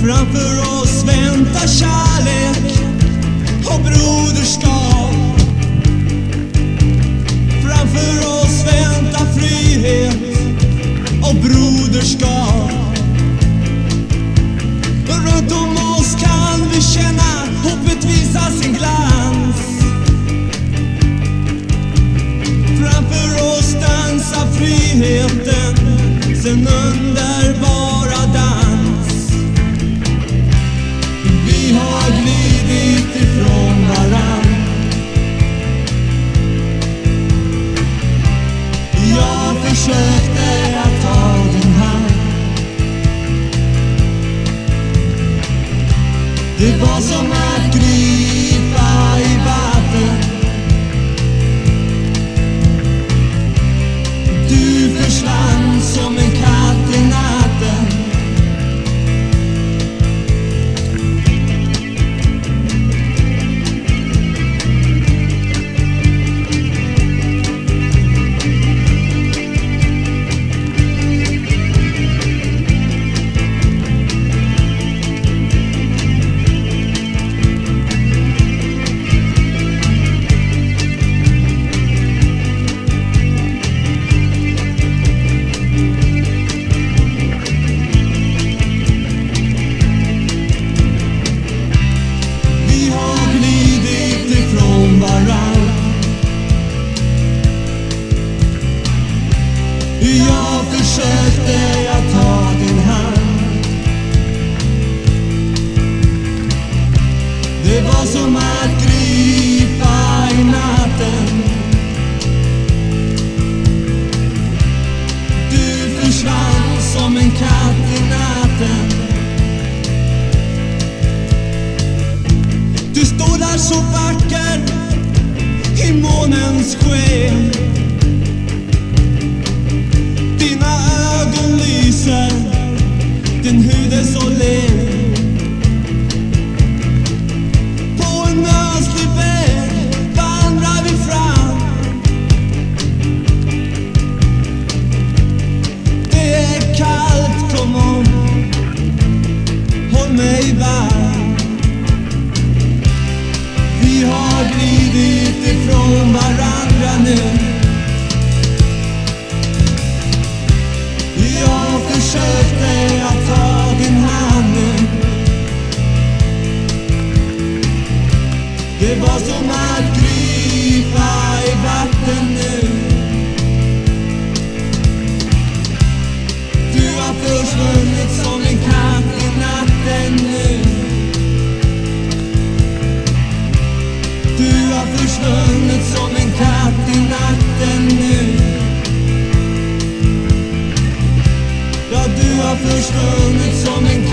Framför oss väntar kärlek och broderskap. Försökte att ta din hand. Det var som att gripa som att gripa i natten. Du försvann som en katt i natten. Du står där så vacker i månens sken. Håll. Vi har glidit ifrån varandra nu. Jag försökte att ta din hand nu. Det var som att försvunnit som en katt